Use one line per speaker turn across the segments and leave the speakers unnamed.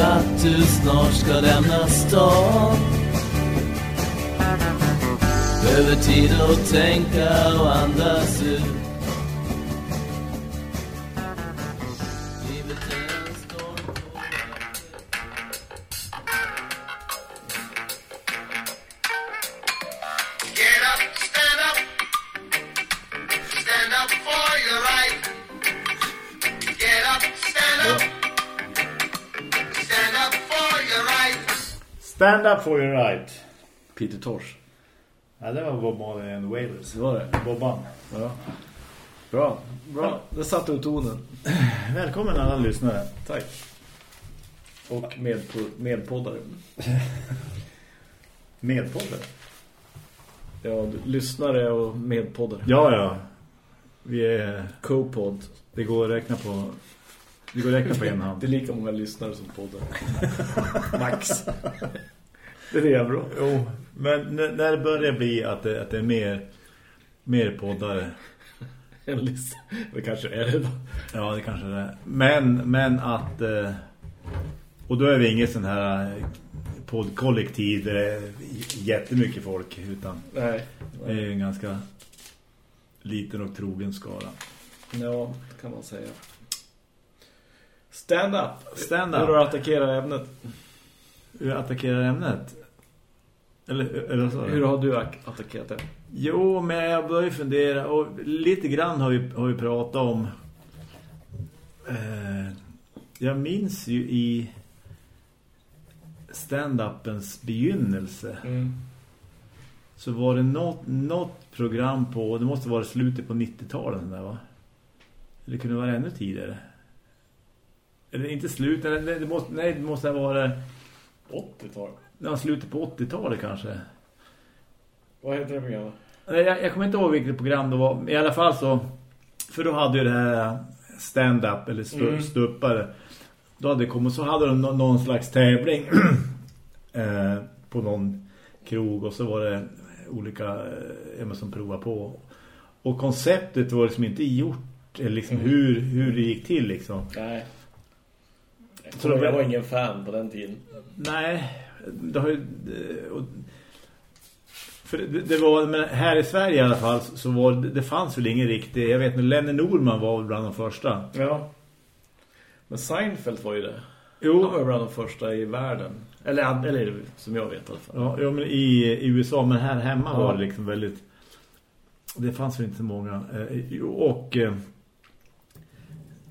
att du snart ska lämna stan. Behöver tid att tänka och andas ut.
Stand up for your right.
Peter Tors.
Ja, det var Bob Marley and Wailers.
Det var det.
Bobban.
Ja. Bra, bra. Det satte du tonen.
Välkommen alla lyssnare.
Tack. Och medpo- medpoddare.
Medpoddare.
Ja, lyssnare och medpoddare.
Ja, ja. Vi är...
Co-podd.
Det går att räkna på... Det går att räkna på en hand.
Det är lika många lyssnare som poddar. Max. Det är bra.
Jo, men när det börjar bli att det, att det är mer, mer poddare.
En lista. Det kanske är det då.
Ja, det kanske det är. Men, men att... eh, Och då är vi inget sån här eh, poddkollektiv där det är jättemycket folk. Utan
Nej.
det är en ganska liten och trogen skara.
Ja, det kan man säga. Stand up.
Stand
Hur
up.
du attackerar ämnet.
Hur attackerar ämnet? Eller, eller du?
Hur har du ack- attackerat det?
Jo, men jag börjar fundera och lite grann har vi, har vi pratat om eh, jag minns ju i stand-upens begynnelse så var det något, något program på, det måste vara slutet på 90-talet där va? Eller kunde det vara ännu tidigare? Eller inte slutet, eller det måste, nej det måste vara
80-tal.
Ja, slutet på 80-talet kanske.
Vad heter det programmet?
Jag, jag kommer inte ihåg vilket program det var. I alla fall så... För då hade ju det här stand-up eller stu,
Mm.
stuppare. Då hade det kommit, så hade de nå- någon slags tävling eh, på någon krog. Och så var det olika eh, som provade på. Och konceptet var liksom inte gjort. Eller liksom
Mm.
hur, hur det gick till liksom.
Nej.
Så det-
jag var ingen fan på den tiden.
Nej, det har ju... eh, och- För det, det var, men här i Sverige i alla fall så var det, fanns väl ingen riktig, jag vet inte, Lenny Norman var bland de första.
Ja. Men Seinfeld var ju det.
Jo.
Han var bland de första i världen. Eller, eller som jag vet i alla fall.
Ja, ja men i, i USA, men här hemma
Ja.
var det liksom väldigt... Det fanns väl inte så många. Eh, Och... Eh,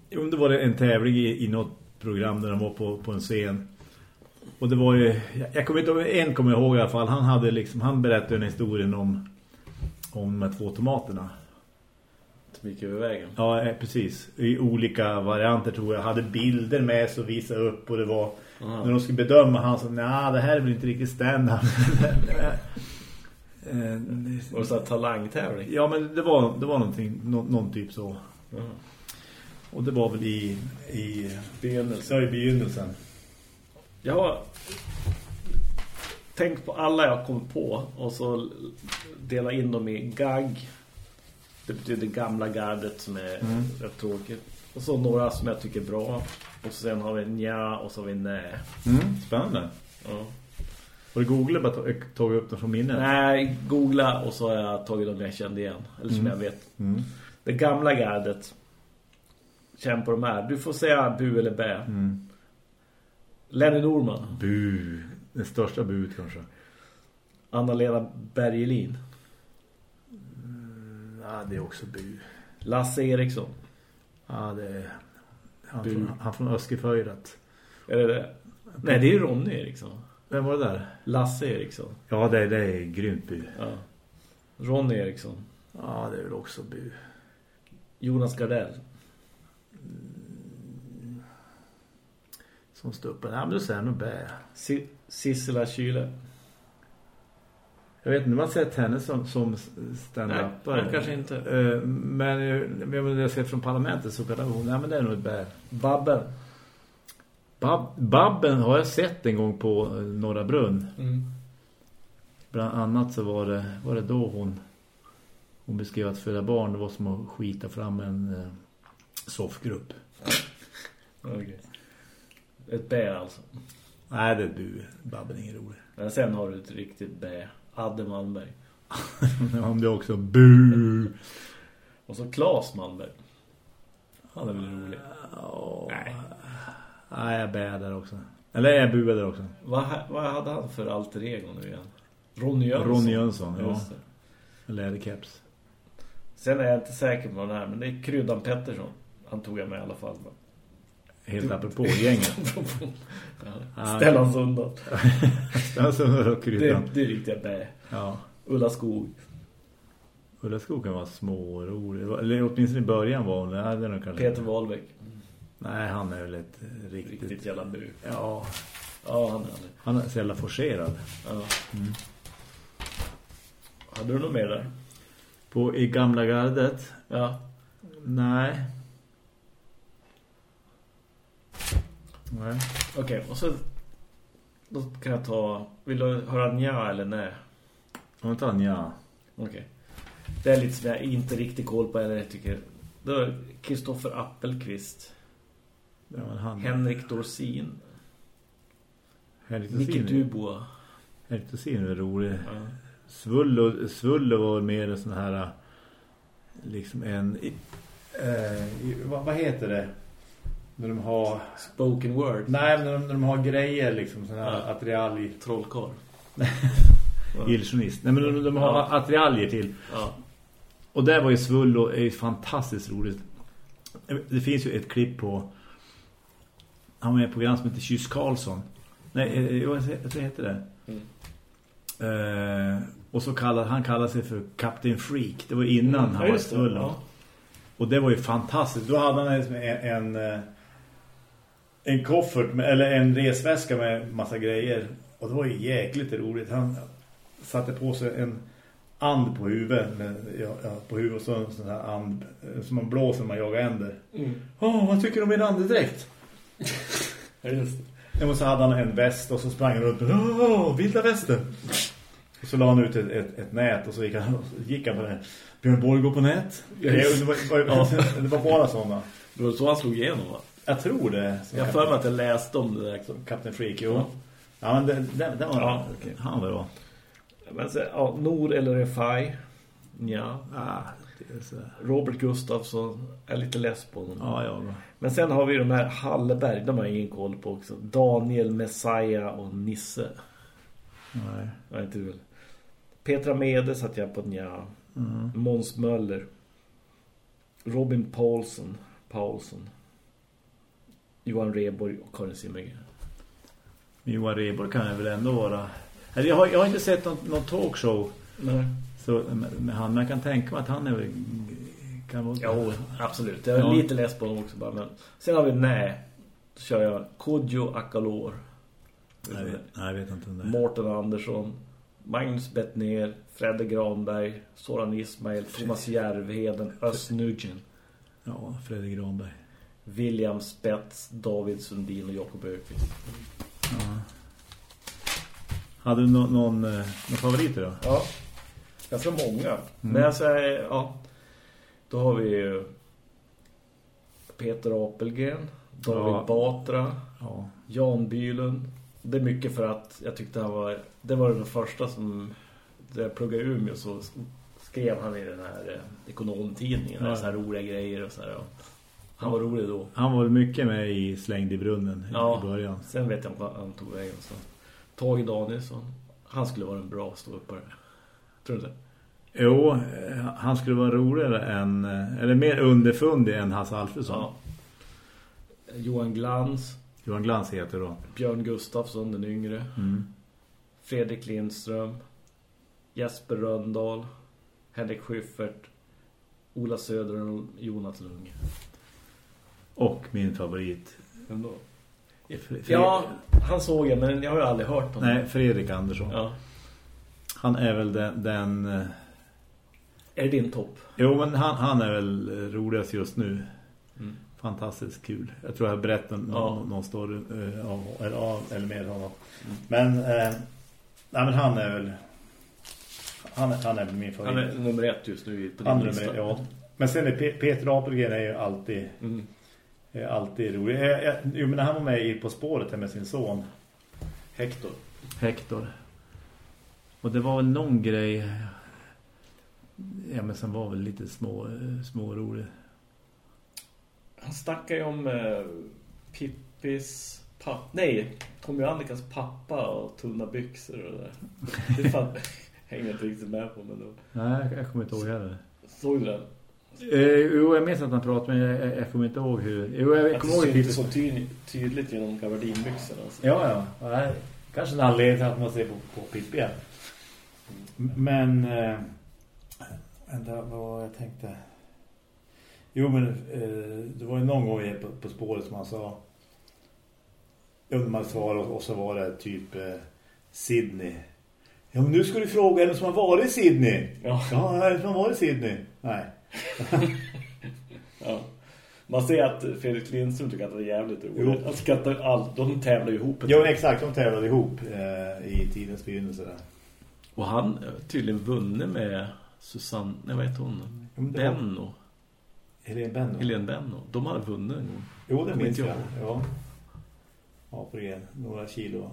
jo, det var en tävling i, i något program där de var på, på en scen. Och det var ju... Jag, kommer inte ihåg, en kommer jag ihåg i alla fall. Han hade liksom, han berättade en historien om om de två tomaterna.
Som gick över vägen.
Ja, eh, precis. I olika varianter tror jag. Hade bilder med sig och visade upp och det var...
Aha.
När de skulle bedöma han så, nej det här är väl inte riktigt stand-up. Eh,
Var det så här talangtävling?
ja, men det var, det var någonting, nå, någon typ så. Och det var väl i... i
Begynnelsen.
Ja, i begynnelsen.
Jag har tänkt på alla jag kom på och så dela in dem i gag. Det betyder gamla gardet som är
Mm.
rätt tråkigt. Och så några som jag tycker är bra. Och sen har vi nja och så har vi nej.
Mm, spännande.
Ja.
Har du googlat bara tag- tagit upp dem från minnet?
Nej, googla och så har jag tagit dem jag kände igen. Eller som
Mm.
jag vet.
Mm.
Det gamla gardet. Känn på de här. Du får säga bu eller bä.
Mm.
Lenny Norman.
Bu. Den största buet kanske.
Anna-Lena Bergelin.
Ja, det är också bu.
Lasse Eriksson.
Ja, det är... Han,
Bu.
från, han från Öskeföjrat.
Är det det? Nej, det är Ronny Eriksson.
Vem var det där?
Lasse Eriksson.
Ja, det, det är grymt bu.
Ja. Ronny Eriksson.
Ja, det är väl också bu.
Jonas Gardell.
Som stuppen. Ja, men då säger jag nog bä.
Si Sissela Kyle.
Jag vet inte om man sett henne som, som stand-upare.
Nej, kanske inte.
Eh, Men eh, men när jag ser från parlamentet så kallar hon, nej men det är nog ett bä.
Babben.
Bab, Babben har jag sett en gång på eh, Norra Brunn.
Mm.
Bland annat så var det, var det då hon hon beskrev att föda barn det var som att skita fram en eh, soffgrupp.
Okay. Ett bä alltså.
Nej, det är du. Babben är ingen rolig.
Men sen har du ett riktigt bä. Adde Malmberg.
Om det också bu.
Och så Claes Malmberg. Han är väl rolig.
Oh.
Nej.
Nej, jag bär där också. Eller jag buar där också.
Vad, vad hade han för alter ego nu igen? Ronny Jönsson.
Ronny Jönsson, ja. Läderkeps.
Sen är jag inte säker på den här, men det är Kryddan Pettersson. Han tog jag med i alla fall.
Helt apropå gänget.
ja. Ställ hans undan.
alltså,
Det,
kryddan.
det är riktiga bä.
Ja.
Ulla Skog.
Ulla Skog kan vara små och rolig. Eller åtminstone i början var hon. Det nog kanske...
Peter Wahlbeck.
Nej, han är väl ett riktigt...
Riktigt jävla bu.
Ja,
Ja, han är det.
han är så jävla forcerad.
Ja. Hade du något mer där?
På i gamla gardet?
Ja.
Nej. Nej.
Okej, och så då kan jag ta... Vill du höra nja eller nej?
Om inte han, ja.
Okej. Det är lite som jag inte riktigt koll på eller jag tycker. Då är Kristoffer Appelqvist.
ja han,
Henrik Dorsin.
Henrik
Micke
Dorsin.
Dubois.
Henrik Dorsin är rolig.
Ja.
Svullo, Svullo var mer en sån här liksom en eh, vad, vad heter det? När de har
Spoken word.
nej, men när de, när de har grejer liksom sån här
Ja.
attiraljer
Trollkarl.
illusionist. Nej men de, de har
Ja.
attiraljer till.
Ja.
Och där var ju Svullo är ju fantastiskt roligt. Det finns ju ett klipp på han var med i ett program som heter Kyss Karlsson. Nej, eh, vad vad heter det?
Mm.
Eh, och så kallade han kallade sig för Captain Freak. Det var innan
Mm,
han var Svullo.
ja.
Och det var ju fantastiskt. Då hade han en, en, eh, en koffert med, eller en resväska med massa grejer. Och det var ju jäkligt roligt. Han satte på sig en and på huvudet. Med, ja, ja, på huvudet och så en sån här and eh, som man blåser när man jagar änder.
Mm.
Åh, vad tycker du om min andedräkt?
Ja, just det.
Och så hade han en väst och så sprang han runt Åh, vilda västen. Och så la han ut ett, ett, ett nät och så gick han, gick han på det. Björn Borg går på nät.
Ja,
Det,
just-
det, var, var, det var bara sådana.
Det var så han slog igenom va?
Jag tror det. Som
Jag har för mig att jag läste om det där.
Captain Freak, jo.
Ja.
Men den, den, den var...
Ja.
okej. Han var bra.
Men så, ja, Nor eller Refai. Ja.
Ah.
Robert Gustafsson är lite less på honom.
Ja, ja. Bra.
Men sen har vi de här Hallberg, de har jag ingen koll på också. Daniel Messiah och Nisse.
Nej.
Vet inte väl. Petra Mede satt jag på nja.
Mm.
Måns Möller. Robin Paulsson. Paulsson. Johan Reborg och Karin Simmergren.
Men Johan Reborg kan jag väl ändå vara... Eller jag har, jag har inte sett någon, någon talkshow
Nej.
så, med, med han, men jag kan tänka mig att han är väl... Kan vara...
Jo, absolut. Jag är
Ja.
lite less på dem också bara. Men sen har vi nej. Då kör jag Kodjo Akalor.
Nej, jag vet, nej, jag vet inte om det.
Mårten Andersson. Magnus Bettner. Fredde Granberg. Soran Ismail. Thomas Järvheden. Özz Nugent.
Ja, Fredrik Granberg.
William Spets. David Sundin och Jakob Öqvist.
Ja. Hade du någon, någon, eh, någon favoriter då?
Ja. Ganska många. Men alltså, ja. Då har vi ju Peter Apelgren. David
Ja.
Batra.
Ja.
Jan Bylund. Det är mycket för att jag tyckte han var... Det var den första som... Där jag pluggade i Umeå så skrev han i den här eh, ekonomtidningen.
Ja.
Ja. Så här roliga grejer och så här. Han var rolig då.
Han var mycket med i Slängd i brunnen
Ja.
i början.
Sen vet jag inte vad han tog vägen. Så. Tage Danielsson. Han skulle vara en bra ståuppare. Tror du inte?
Jo, han skulle vara roligare än... Eller mer underfundig än Hasse Alfredsson.
Ja. Johan Glans.
Johan Glans heter då.
Björn Gustafsson, den yngre.
Mm.
Fredrik Lindström. Jesper Röndahl. Henrik Schyffert. Ola Söder och Jonas Lung.
Och min favorit.
Vem då?
Fre-
Ja, han såg jag, men jag har ju aldrig hört honom.
Nej, Fredrik Andersson.
Ja.
Han är väl den... den eh,
Är det din topp?
jo, men han, han är väl roligast just nu.
Mm.
Fantastiskt kul. Jag tror jag har berättat någon,
Ja.
någon story eh, av, eller, av, eller med honom. Men, eh, nej, men han är väl... Han, är- han är min favorit.
Han är nummer ett just nu på din
Han
lista.
nummer, ja. Men sen är Pe- Peter Apelgren är ju alltid
Mm.
Är alltid roligt. Jag, jag, jo, men när han var med i På spåret här med sin son.
Hector.
Hector. Och det var väl någon grej... Ja, men sen var väl lite små, små roligt.
Han snackar ju om eh, Pippis pappa. Nej, Tommy och Annikas pappa och tunna byxor och det där. Det fan, hänger jag inte riktigt med på. Men då.
Nej, jag kommer inte ihåg heller.
Såg du den?
Eh, jo, jag minns att han pratade, men jag, jag kommer inte ihåg hur... Jo, jag
Att
kommer ihåg hur...
så ty tydligt genom gabardinbyxorna. Alltså.
Ja, ja. Nej, kanske en anledning till att man ser på, på Pippi. ja. Men... Eh, vänta, vad jag tänkte? Jo, men eh, det var ju någon gång på, på spåret som han sa... Under man svarade och så var det typ eh, Sydney. Ja, men nu ska du fråga vem som har varit i Sydney.
Ja.
Ja, vem som har varit i Sydney? Nej.
Ja. Man ser att Fredrik Lindström tycker att det är jävligt roligt. Han skrattar allt. De tävlar ihop.
Jo,
tag.
exakt. De tävlade ihop eh, i tidens begynnelse där.
Och han tydligen vunnit med Susanne, nej vad heter hon?
Ja, det var-
Benno.
Helene Benno.
Helene Benno. De hade vunnit en gång.
Jo, det minns jag. Ja. Ja, på igen. Några kilo.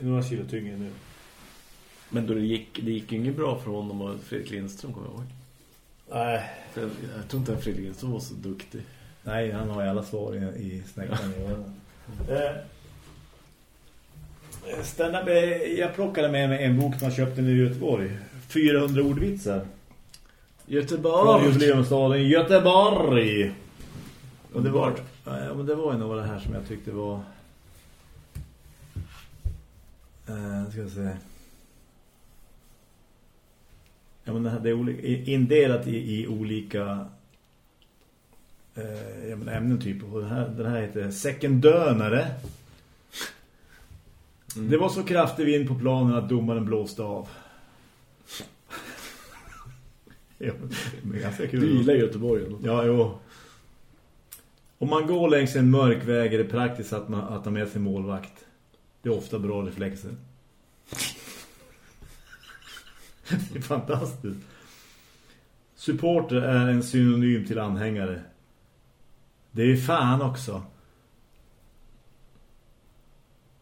Några kilo tyngre nu.
Men då det gick, det gick ju inget bra för honom och Fredrik Lindström kommer jag ihåg.
Nej.
För jag, jag tror inte att Fredrik Lindström var så duktig.
Nej, han har ju alla svar i, i snäckan i öronen. Eh, eh, jag plockade med mig en bok som jag köpte nu i Göteborg. 400 ordvitsar. Från
Göteborg!
jubileumsstaden Göteborg. Och det var, ja, men det var ju några här som jag tyckte var... Eh, ska jag säga. Ja, men det, är olika, indelat i, i olika eh, ja, men ämnen typ. Och den, här, den här heter Sekundönare.
Mm.
Det var så kraftig vind på planen att domaren blåste av. ja, men ganska kul.
Du gillar Göteborg ändå.
Ja, jo. Om man går längs en mörk väg är det praktiskt att man att ha med sig målvakt. Det är ofta bra reflexer. det är fantastiskt. Supporter är en synonym till anhängare. Det är fan också.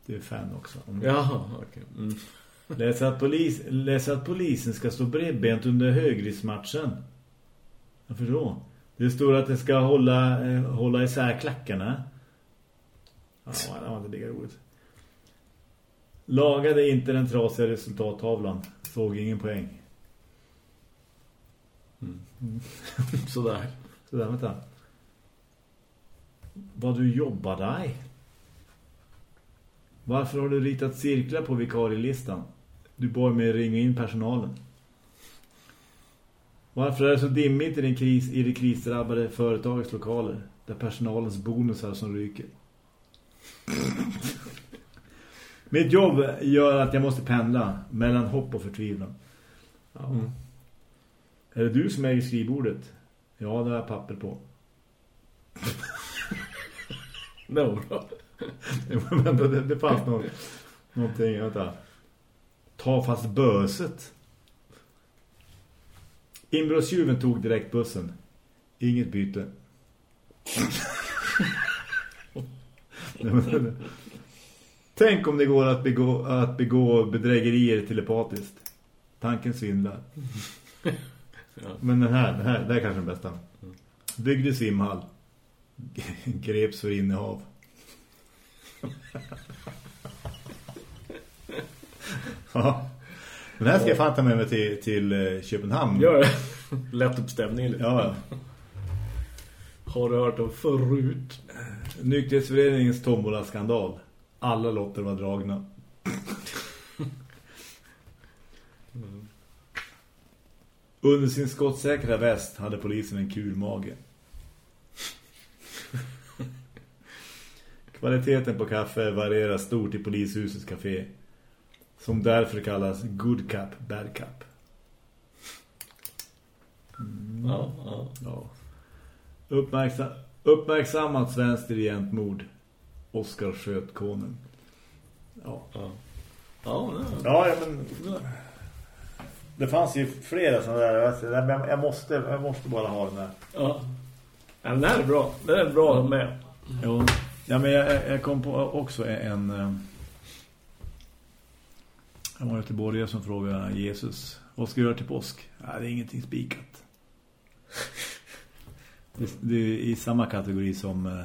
Det är fan också. Om-
Jaha, okej. Mm.
Läser att, polis, läser att polisen ska stå bredbent under högriskmatchen. Jag förstår. Det står att det ska hålla, eh, hålla isär klackarna. Ja, det var inte lika roligt. Lagade inte den trasiga resultattavlan. Såg ingen poäng.
Sådär.
Sådär, vänta. Vad du jobbar dig? Varför har du ritat cirklar på vikarielistan? Du bad mig ringa in personalen. Varför är det så dimmigt i, den kris, i det krisdrabbade företagets lokaler? Där personalens bonusar som ryker. Mitt jobb gör att jag måste pendla mellan hopp och förtvivlan. Ja.
Mm.
Är det du som äger skrivbordet? Ja, det har jag papper på.
Det var bra.
Men det, det fanns någon, någonting, vänta. Ta fast böset. Inbrottstjuven tog direkt bussen. Inget byte. Nej, men- Tänk om det går att begå, att begå bedrägerier telepatiskt. Tanken svindlar.
Ja.
Men den här, den här, det här är kanske den bästa. Byggde simhall. Greps för innehav. ja. Den här ska jag fan ta med mig till, till eh, Köpenhamn.
Gör det. Lätt upp stämningen lite.
Ja.
Har du hört om förut?
Nykterhetsföreningens tombola-skandal. Alla lotter var dragna. Under sin skottsäkra väst hade polisen en kulmage. Kvaliteten på kaffe varierar stort i polishusets café. Som därför kallas good cup, bad cup.
Ja, ja.
Ja. Uppmärksam, uppmärksammat svenskt dirigentmord. Oskar sköt konen. Ja.
Ja, ja, ja.
Men det fanns ju flera sådana där. Jag, jag, måste, jag måste bara ha den där.
ja. det här är bra. Det är bra med.
Jo. Ja, men jag, jag kom på också en... eh, Jag var i Göteborg som frågade Jesus Vad ska du göra till påsk? Ja, det är ingenting spikat. Det, det är i samma kategori som eh,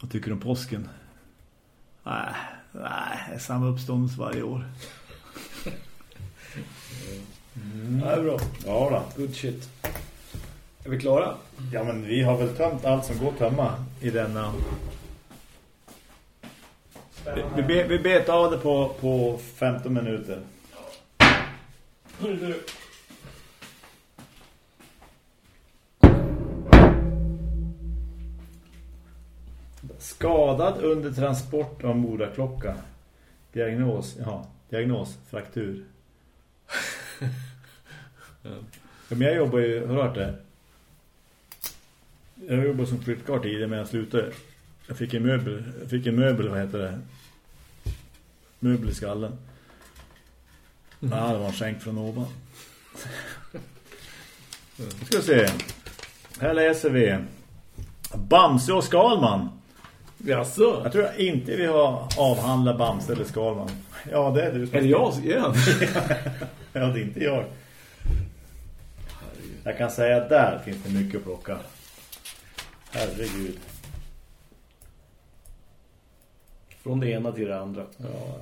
Vad tycker du om påsken? Nej, nej det samma uppståndelse varje år.
Det här är bra.
Ja då.
Good shit. Är vi klara?
Ja, men vi har väl tömt allt som går att tömma i denna... Vi, vi, be- vi bet av det på, på 15 minuter. Skadad under transport av moraklocka. Diagnos, ja, diagnos, fraktur. ja. Men jag jobbar ju, har du hört det? Jag jobbade som flyttkarl tidigare men jag slutade. Jag fick en möbel, jag fick en möbel, vad heter det? Möbel i skallen. Ja, det var en skänk från ovan. Nu ska vi se. Här läser vi. Bamse och Skalman.
Jaså?
Jag tror inte vi har avhandlat Bamse eller Skalman. Ja, det är du.
Är det jag gör
Ja, det är inte jag. Jag kan säga att där finns det mycket att plocka. Herregud.
Från det ena till det andra.
Ja.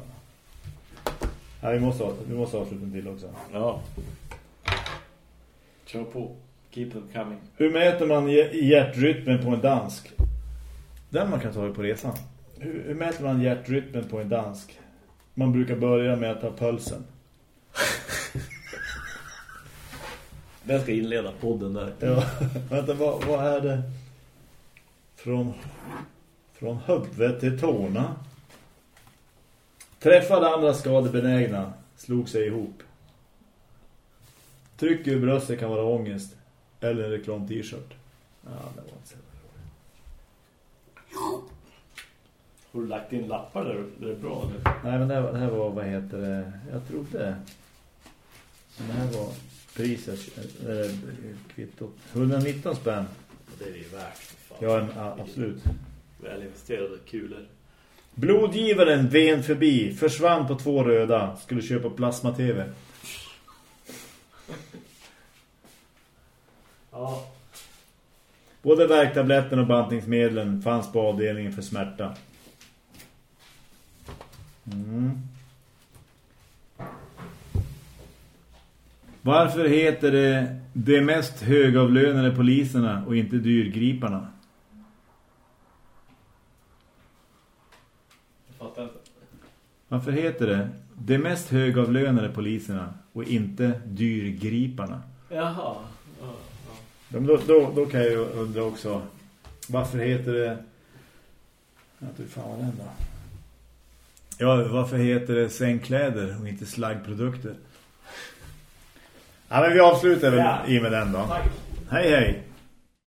Ja, vi måste vi måste ha sluten till också.
Ja. Kör på. Keep them coming.
Hur mäter man hj- hjärtrytmen på en dansk? Den man kan ta på resan. Hur, hur mäter man hjärtrytmen på en dansk? Man brukar börja med att ta pulsen.
Den ska inleda podden där.
Ja, vänta, vad, vad är det? Från, från huvudet till tårna. Träffade andra skadebenägna. Slog sig ihop. Tryck i bröstet kan vara ångest. Eller en reklam-t-shirt. Ja, det var inte så
Har du lagt in lappar där det är bra? Eller?
Nej, men det här, det här var, vad heter det? Jag trodde... Det här var priset, äh, kvittot. 119 spänn.
Det är ju värt. Fan.
Ja, en, ja, absolut.
Väl investerade kulor.
Blodgivaren ven förbi, försvann på två röda, skulle köpa plasma-tv.
Ja.
Både värktabletten och bantningsmedlen fanns på avdelningen för smärta. Mm. Varför heter det de mest högavlönade poliserna och inte dyrgriparna?
Jag fattar inte.
Varför heter det de mest högavlönade poliserna och inte dyrgriparna?
Jaha. Ja, ja.
Ja, men Då, då, då kan jag ju undra också varför heter det jag tror fan vad den då. Ja, varför heter det sängkläder och inte slaggprodukter? Ja, men vi avslutar väl
Ja.
i med den då.
Tack.
Hej hej!